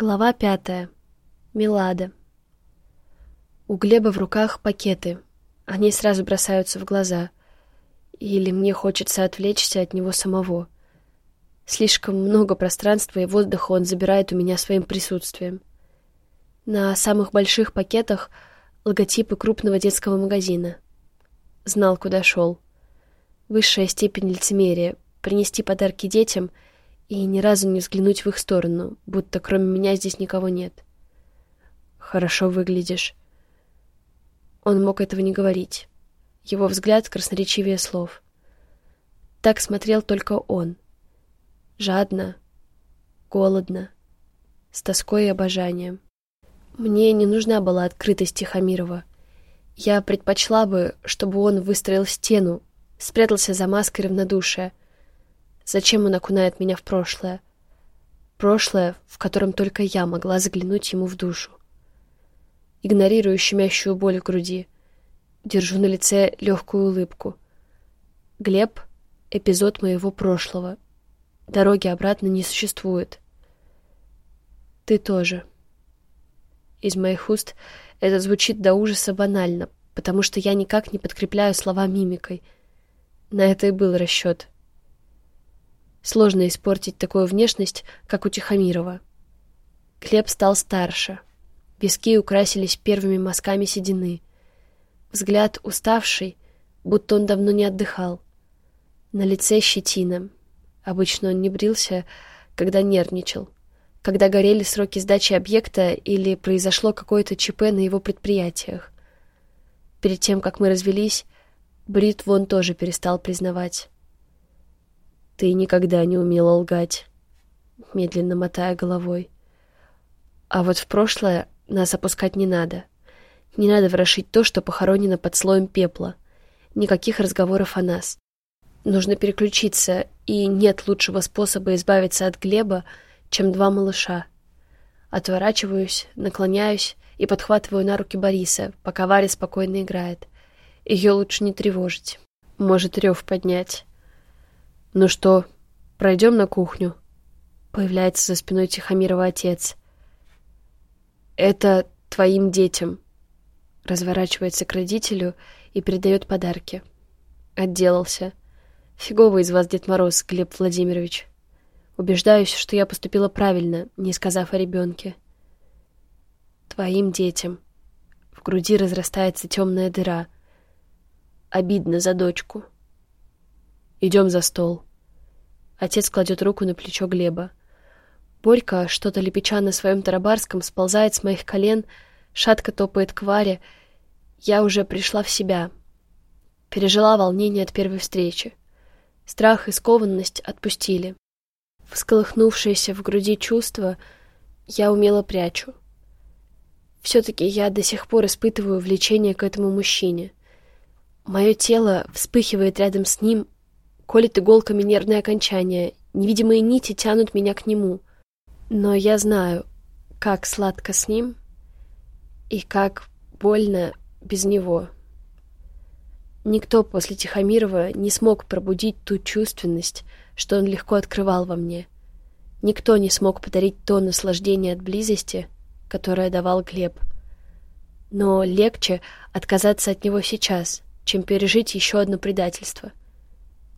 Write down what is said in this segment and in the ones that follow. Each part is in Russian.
Глава пятая. Милада. У Глеба в руках пакеты. Они сразу бросаются в глаза. Или мне хочется отвлечься от него самого. Слишком много пространства и воздуха он забирает у меня своим присутствием. На самых больших пакетах логотипы крупного детского магазина. Знал, куда шел. Высшая степень лицемерия — принести подарки детям — и ни разу не взглянуть в их сторону, будто кроме меня здесь никого нет. «Хорошо выглядишь». Он мог этого не говорить. Его взгляд красноречивее слов. Так смотрел только он. Жадно, голодно, с тоской и обожанием. Мне не нужна была открытость Тихомирова. Я предпочла бы, чтобы он выстроил стену, спрятался за маской равнодушия, Зачем он окунает меня в прошлое? Прошлое, в котором только я могла заглянуть ему в душу. Игнорирую щемящую боль в груди. Держу на лице легкую улыбку. Глеб — эпизод моего прошлого. Дороги обратно не существует. Ты тоже. Из моих уст это звучит до ужаса банально, потому что я никак не подкрепляю слова мимикой. На это и был расчет — Сложно испортить такую внешность, как у Тихомирова. Глеб стал старше. Виски украсились первыми мазками седины. Взгляд уставший, будто он давно не отдыхал. На лице щетина. Обычно он не брился, когда нервничал. Когда горели сроки сдачи объекта или произошло какое-то ЧП на его предприятиях. Перед тем, как мы развелись, бритву он тоже перестал признавать. Ты никогда не умела лгать, медленно мотая головой. А вот в прошлое нас опускать не надо. Не надо ворошить то, что похоронено под слоем пепла. Никаких разговоров о нас. Нужно переключиться, и нет лучшего способа избавиться от Глеба, чем два малыша. Отворачиваюсь, наклоняюсь и подхватываю на руки Бориса, пока Варя спокойно играет. Ее лучше не тревожить. Может рев поднять. «Ну что, пройдем на кухню?» Появляется за спиной Тихомирова отец. «Это твоим детям». Разворачивается к родителю и передает подарки. Отделался. Фиговый из вас Дед Мороз, Глеб Владимирович. Убеждаюсь, что я поступила правильно, не сказав о ребенке. Твоим детям. В груди разрастается темная дыра. Обидно за дочку. Идем за стол. Отец кладет руку на плечо Глеба. Борька, что-то лепеча на своем тарабарском, сползает с моих колен, шатко топает к Варе. Я уже пришла в себя. Пережила волнение от первой встречи. Страх и скованность отпустили. Всколыхнувшееся в груди чувство я умело прячу. Все-таки я до сих пор испытываю влечение к этому мужчине. Мое тело вспыхивает рядом с ним, колет иголками нервные окончания, невидимые нити тянут меня к нему. Но я знаю, как сладко с ним и как больно без него. Никто после Тихомирова не смог пробудить ту чувственность, что он легко открывал во мне. Никто не смог подарить то наслаждение от близости, которое давал Глеб. Но легче отказаться от него сейчас, чем пережить еще одно предательство.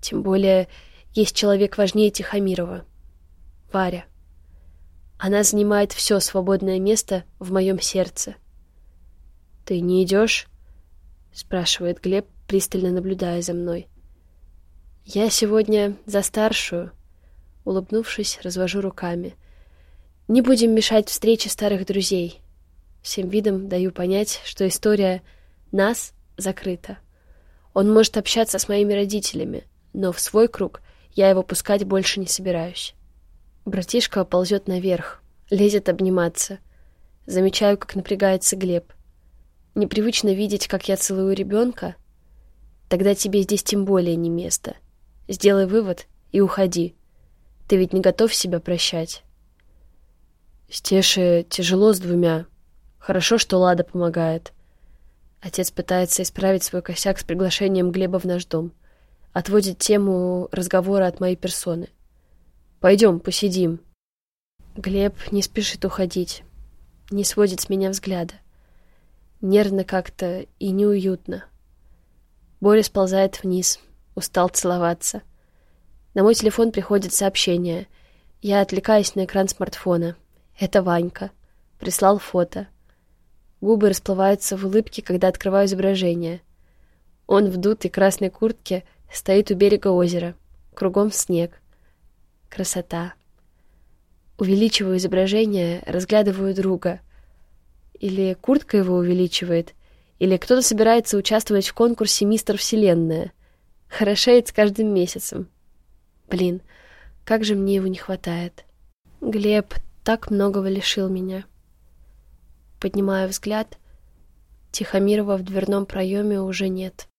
Тем более есть человек важнее Тихомирова. Варя. Она занимает все свободное место в моем сердце. «Ты не идешь?» — спрашивает Глеб, пристально наблюдая за мной. «Я сегодня за старшую», — улыбнувшись, развожу руками. «Не будем мешать встрече старых друзей». Всем видом даю понять, что история «нас» закрыта. Он может общаться с моими родителями, но в свой круг я его пускать больше не собираюсь. Братишка ползет наверх, лезет обниматься. Замечаю, как напрягается Глеб. Непривычно видеть, как я целую ребенка? Тогда тебе здесь тем более не место. Сделай вывод и уходи. Ты ведь не готов себя прощать. Стеше тяжело с двумя. Хорошо, что Лада помогает. Отец пытается исправить свой косяк с приглашением Глеба в наш дом отводит тему разговора от моей персоны. «Пойдем, посидим». Глеб не спешит уходить, не сводит с меня взгляда. Нервно как-то и неуютно. Боря сползает вниз, устал целоваться. На мой телефон приходит сообщение. Я отвлекаюсь на экран смартфона. Это Ванька. Прислал фото. Губы расплываются в улыбке, когда открываю изображение. Он в дутой красной куртке стоит у берега озера. Кругом снег. Красота. Увеличиваю изображение, разглядываю друга. Или куртка его увеличивает, или кто-то собирается участвовать в конкурсе «Мистер Вселенная». Хорошеет с каждым месяцем. Блин, как же мне его не хватает. Глеб так многого лишил меня. Поднимаю взгляд. Тихомирова в дверном проеме уже нет.